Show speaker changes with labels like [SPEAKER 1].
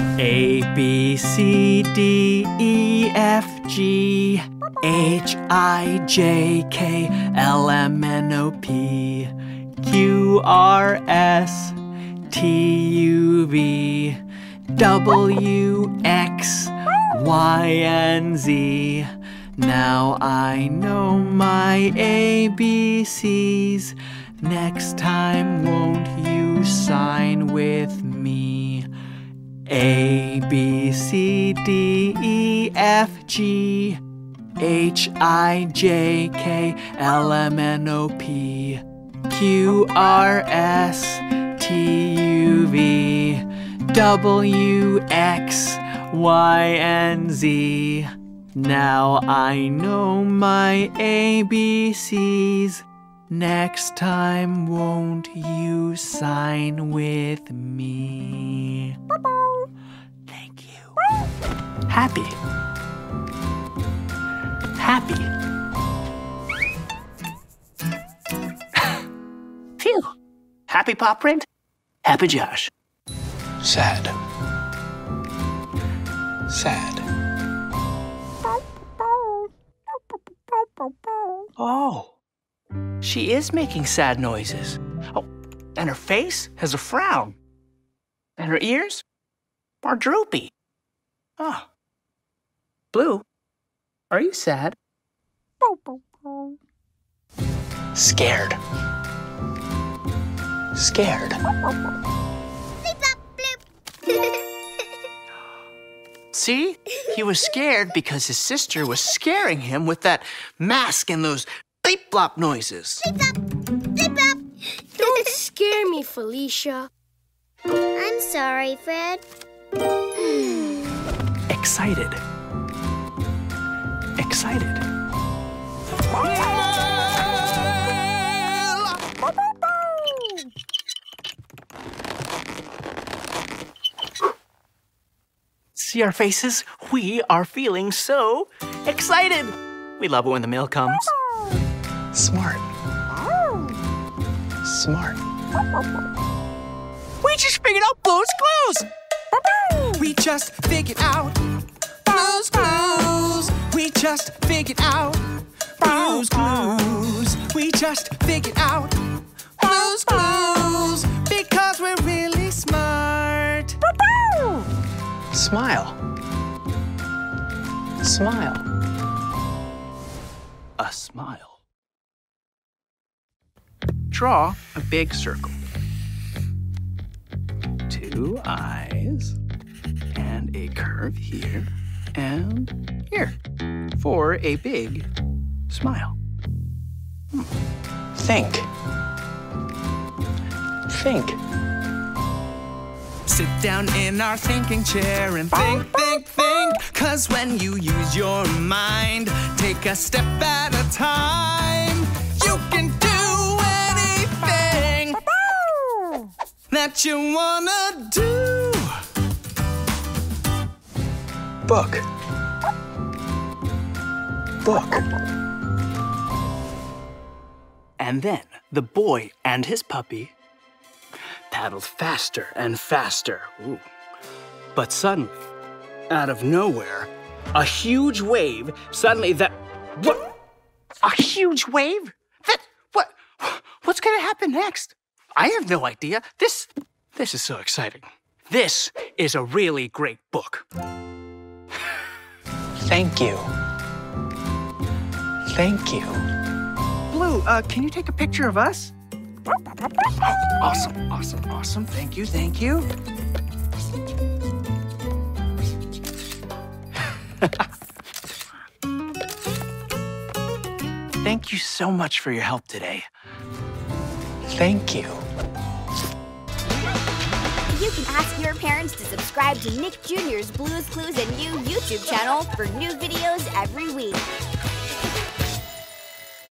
[SPEAKER 1] A B C D E F G H I J K L M N O P Q R S T U V W X Y and Z. Now I know my ABCs. Next time, won't A B C D E F G H I J K L M N O P Q R S T U V W X Y and Z. Now I know my ABCs. Next time, won't you sign with me? Thank you. Happy. Happy. Phew. Happy paw print? Happy Josh.
[SPEAKER 2] Sad. Sad.
[SPEAKER 1] Oh. She is making sad noises. Oh, and her face has a frown. And her ears are droopy. Oh. Blue, are you sad?
[SPEAKER 2] Scared. Scared.
[SPEAKER 1] See? He was scared because his sister was scaring him with that mask and those bleep blop noises. Sleep up! Slip bop!
[SPEAKER 3] Don't scare me, Felicia.
[SPEAKER 4] I'm sorry, Fred.
[SPEAKER 1] Excited. Excited. See our faces? We are feeling so excited. We love it when the mail comes.
[SPEAKER 2] Smart. Smart.
[SPEAKER 1] We just figured out Blue's clues.
[SPEAKER 5] We just figured out Blue's Clues. We just figured out Blue's Clues. We just figured out Blue's Clues because we're really smart.
[SPEAKER 2] Smile. Smile.
[SPEAKER 1] A smile. Draw a big circle. Two eyes and a curve here and here for a big smile. Hmm.
[SPEAKER 2] Think. Think.
[SPEAKER 5] Sit down in our thinking chair and think, think, think. Cause when you use your mind, take a step at a time, that you wanna do.
[SPEAKER 2] Book. Book.
[SPEAKER 1] And then the boy and his puppy paddled faster and faster. Ooh. But suddenly, out of nowhere, a huge wave suddenly that what? A huge wave? That what? What's to happen next? I have no idea. This this is so exciting. This is a really great book.
[SPEAKER 2] Thank you. Thank you.
[SPEAKER 1] Blue, uh, can you take a picture of us? Oh, awesome, awesome, awesome. Thank you, thank you. thank you so much for your help today.
[SPEAKER 2] Thank you.
[SPEAKER 4] You can ask your parents to subscribe to Nick Jr.'s Blue's Clues and You YouTube channel for new videos every week.